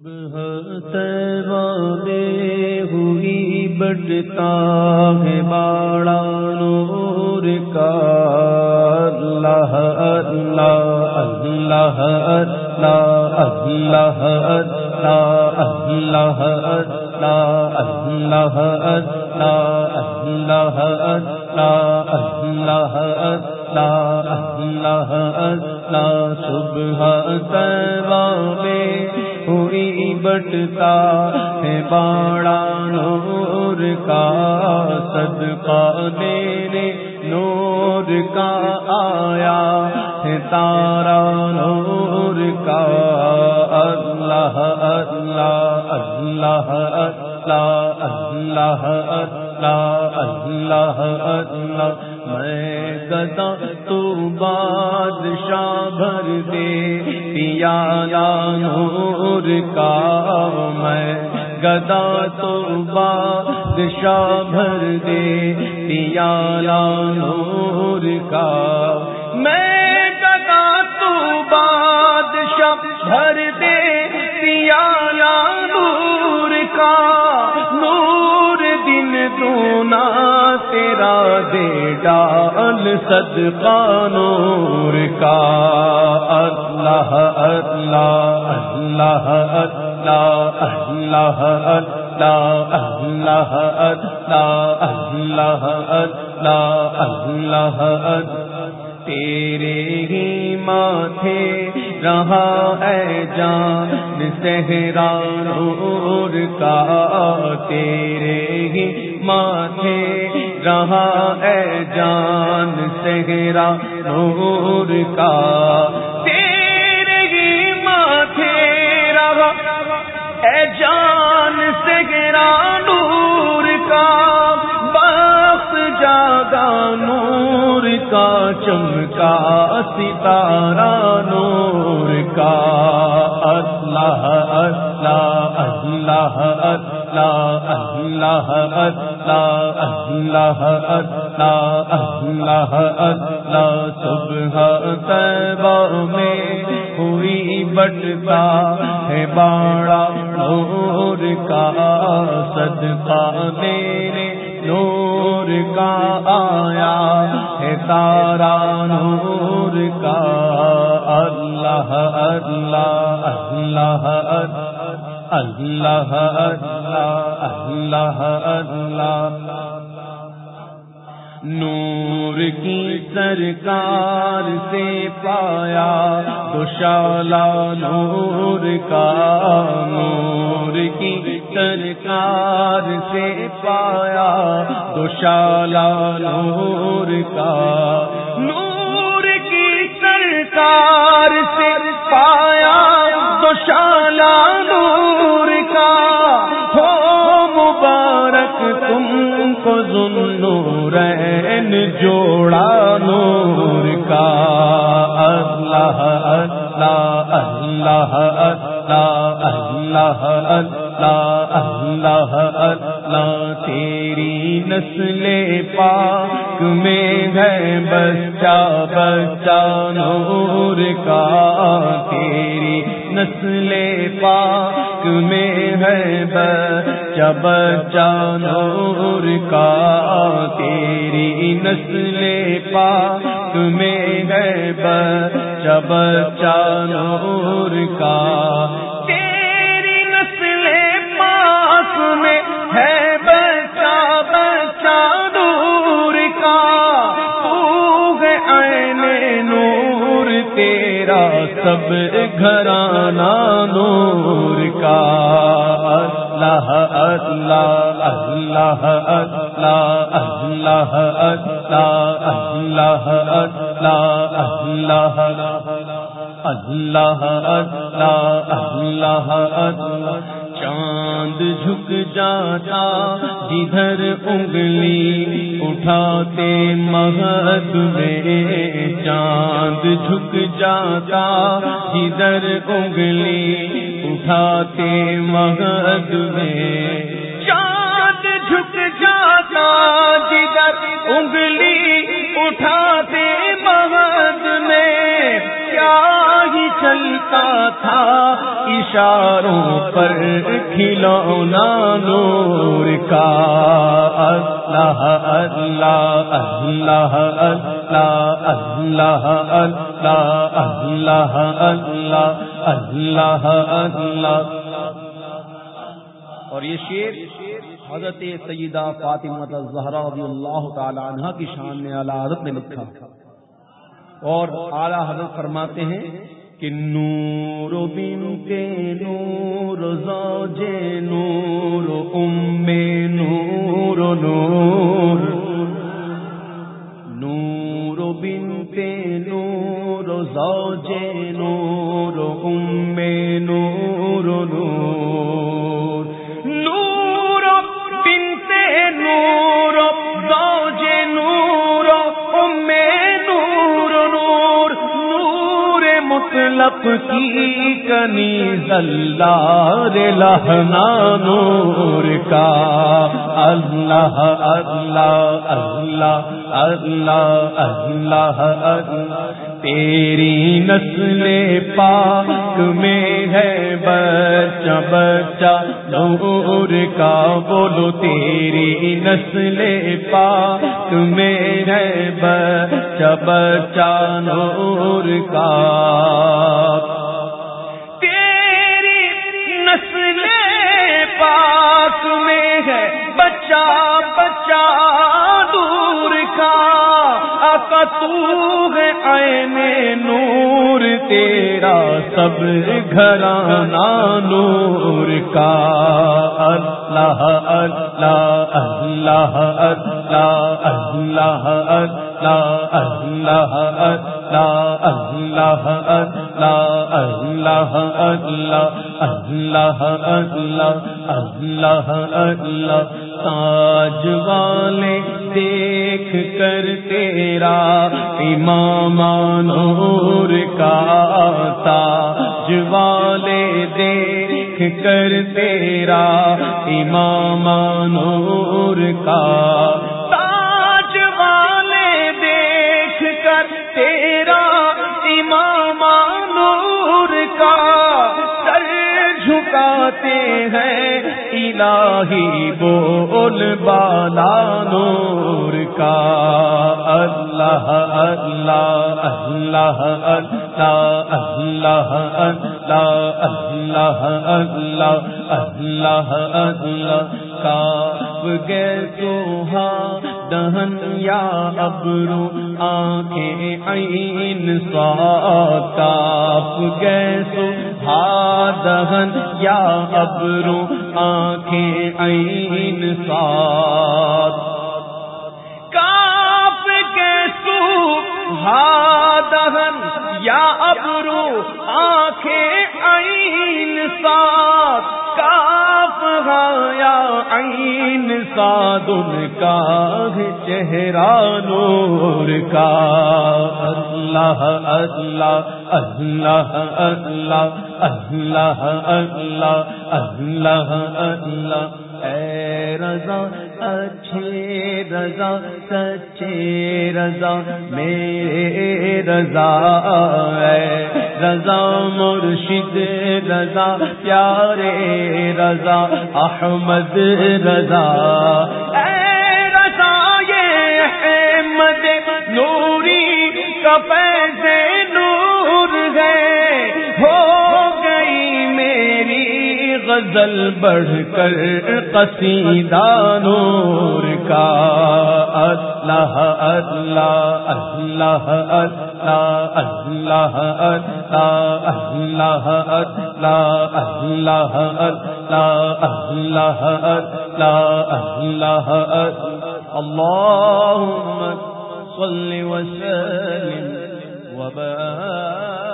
میں ہوئی بٹتا ہے باڑا نور کا اللہ اللہ اللہ اللہ اللہ اللہ اللہ اللہ اللہ اللہ اللہ اللہ اللہ صبح میں ہوئی بٹتا ہے باڑا نور کا صدقہ میرے نور کا آیا ہے تارا نور کا اللہ اللہ اللہ اللہ اللہ اللہ اللہ اللہ گدا تو بادشاہ بھر دے، پیا نور کا میں۔ گدا تو بادشاہ بھر دے، پیا نور کا۔ میں گدا تو بادشاہ بھر دے، پیا نور کا۔ نور دن دونا تیرا دے ڈال صدقہ نور کا۔ اللہ اللہ اللہ اللہ اللہ اللہ اللہ۔ اللہ اللہ اللہ تیرے ہی ماتھے رہا ہے جان سہرا نور کا۔ تیرے ہی ماتھے رہا ہے جان سہرا نور کا۔ تیرے ہی ماتھے رہا ہے جان سہرا نور کا۔ بخت جاگا نور کا، چمکا ستارہ نور کا۔ اللہ اللہ اللہ اللہ اللہ اللہ اللہ اللہ اللہ اللہ صبح طیبہ میں ہوئی بٹتا ہے باڑا نور کا صدقہ میرے نور کا آیا ہے تارا نور کا اللہ اللہ اللہ اللہ اللہ اللہ اللہ. اللہ نور کی سرکار سے پایا دوشالا نور کا نور کی سرکار سے پایا دوشالا نور کا نور کی سرکار سے پایا دوشالا تم کو ذنورین جوڑا نور کا اللہ اللہ اللہ اللہ اللہ اللہ اللہ اللہ تیری نسل پاک میں ہے بچہ بچہ نور کا۔ تیری نسل پاک میں ہے بچہ بچہ نور کا۔ تیری نسل پاک میں ہے بچہ بچہ نور کا۔ تیرا سب گھرانا نور کا اللہ اللہ اللہ اللہ اللہ اللہ اللہ اللہ اللہ اللہ اللہ چاند جھک جاتا، جدھر انگلی اٹھاتے مہد میں چاند جھک جاتا، جدھر انگلی اٹھاتے مہد میں چاند جھک جاتا، جدھر انگلی اٹھاتے تھا، اشاروں پر کھلونا نور کا۔ اللہ اللہ اللہ اللہ اللہ اللہ اللہ اللہ۔ اللہ اللہ اور یہ شیر حضرت سیدہ فاطمہ زہرا رضی اللہ تعالی عنہ کی شان میں اعلی حضرت نے لکھا۔ اور اعلی حضرت فرماتے ہیں کہ نور بنتے نور، زوج نور، ام نور نور۔ نور بنتے نور، زوج نور، ام نور نور۔ مطلق کی کنی زلار لہنا نور کا اللہ اللہ اللہ اللہ اللہ اللہ۔ تیری نسل پاک میں ہے بچہ بچہ، نور کا بولو، تیری نسل پاک میں ہے بچہ بچہ، نور کا۔ تیری نسل پاک میں ہے بچہ بچہ تو ہے عین نور تیرا سب گھرانا نور کا اللہ اللہ اللہ اللہ اللہ اللہ اللہ اللہ اللہ اللہ اللہ اللہ اللہ اللہ اللہ تاج والے دیکھ کر تیرا امام نور کا تاج والے دیکھ کر تیرا امام نور کا تاج والے دیکھ کر تیرا امام نور کا سر جھکاتے ہیں الہی بول بالا نور کا۔ اللہ اللہ اللہ اللہ اللہ اللہ اللہ اللہ اللہ اللہ کاپ گئے تو ہاں دہن یا ابرو، آنکھیں عین سا کاپ گئے تو دہن یا ابرو آنکھیں عین سات۔ کاپ کے سو ہا دہن یا ابرو آنکھیں عین سات۔ عین ساد ان کا چہرہ نور کا۔ اللہ اللہ اللہ اللہ اللہ اللہ اللہ اللہ۔ اے رضا، اچھے رضا، سچے رضا، میرے رضا۔ اے رضا مرشد رضا، پیارے رضا، احمد رضا۔ اے رضا، یہ احمد نوری کا پیسے نور ہے۔ ہو گئی میری غزل بڑھ کر قصیدہ نور کا۔ اللہ اللہ اللہ اللہ اللہ اللہ اللہ اللہ اللہ اللہ. اللہ اللہ اللهم صل وسلم وبارك